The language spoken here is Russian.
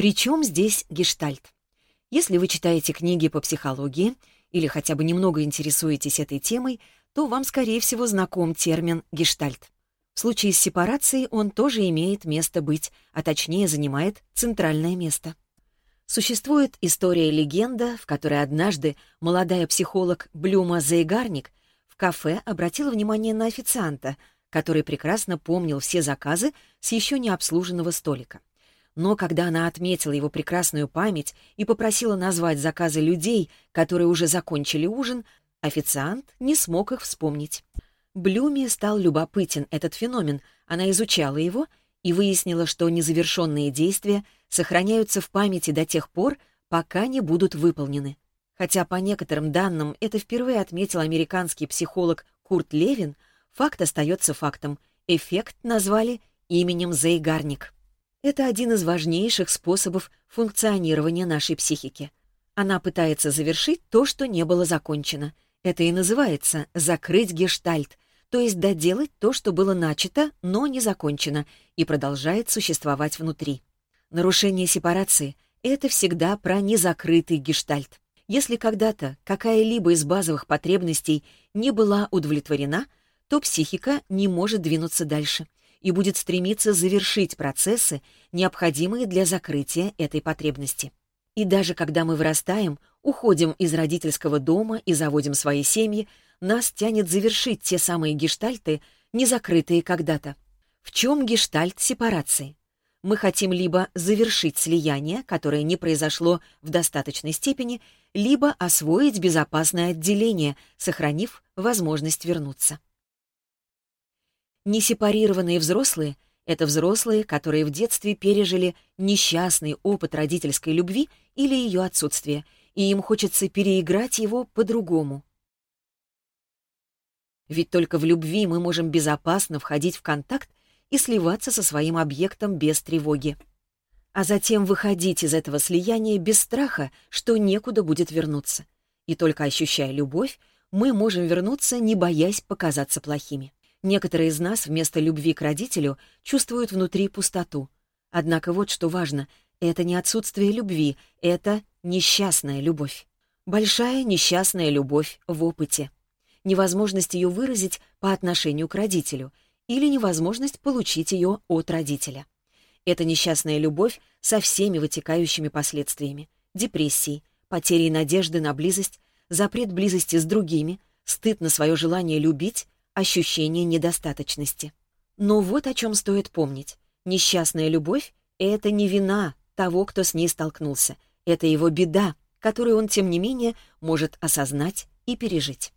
Причем здесь гештальт? Если вы читаете книги по психологии или хотя бы немного интересуетесь этой темой, то вам, скорее всего, знаком термин «гештальт». В случае с сепарацией он тоже имеет место быть, а точнее занимает центральное место. Существует история-легенда, в которой однажды молодая психолог Блюма Зайгарник в кафе обратила внимание на официанта, который прекрасно помнил все заказы с еще не обслуженного столика. Но когда она отметила его прекрасную память и попросила назвать заказы людей, которые уже закончили ужин, официант не смог их вспомнить. Блюме стал любопытен этот феномен, она изучала его и выяснила, что незавершенные действия сохраняются в памяти до тех пор, пока не будут выполнены. Хотя по некоторым данным это впервые отметил американский психолог Курт Левин, факт остается фактом. Эффект назвали именем Зейгарник. Это один из важнейших способов функционирования нашей психики. Она пытается завершить то, что не было закончено. Это и называется «закрыть гештальт», то есть доделать то, что было начато, но не закончено, и продолжает существовать внутри. Нарушение сепарации — это всегда про незакрытый гештальт. Если когда-то какая-либо из базовых потребностей не была удовлетворена, то психика не может двинуться дальше — и будет стремиться завершить процессы, необходимые для закрытия этой потребности. И даже когда мы вырастаем, уходим из родительского дома и заводим свои семьи, нас тянет завершить те самые гештальты, не закрытые когда-то. В чем гештальт сепарации? Мы хотим либо завершить слияние, которое не произошло в достаточной степени, либо освоить безопасное отделение, сохранив возможность вернуться. Не сепарированные взрослые — это взрослые, которые в детстве пережили несчастный опыт родительской любви или ее отсутствие, и им хочется переиграть его по-другому. Ведь только в любви мы можем безопасно входить в контакт и сливаться со своим объектом без тревоги. А затем выходить из этого слияния без страха, что некуда будет вернуться. И только ощущая любовь, мы можем вернуться, не боясь показаться плохими. Некоторые из нас вместо любви к родителю чувствуют внутри пустоту. Однако вот что важно, это не отсутствие любви, это несчастная любовь. Большая несчастная любовь в опыте. Невозможность ее выразить по отношению к родителю или невозможность получить ее от родителя. Это несчастная любовь со всеми вытекающими последствиями. Депрессией, потерей надежды на близость, запрет близости с другими, стыд на свое желание любить — ощущение недостаточности. Но вот о чем стоит помнить. Несчастная любовь — это не вина того, кто с ней столкнулся. Это его беда, которую он, тем не менее, может осознать и пережить.